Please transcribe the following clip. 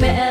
met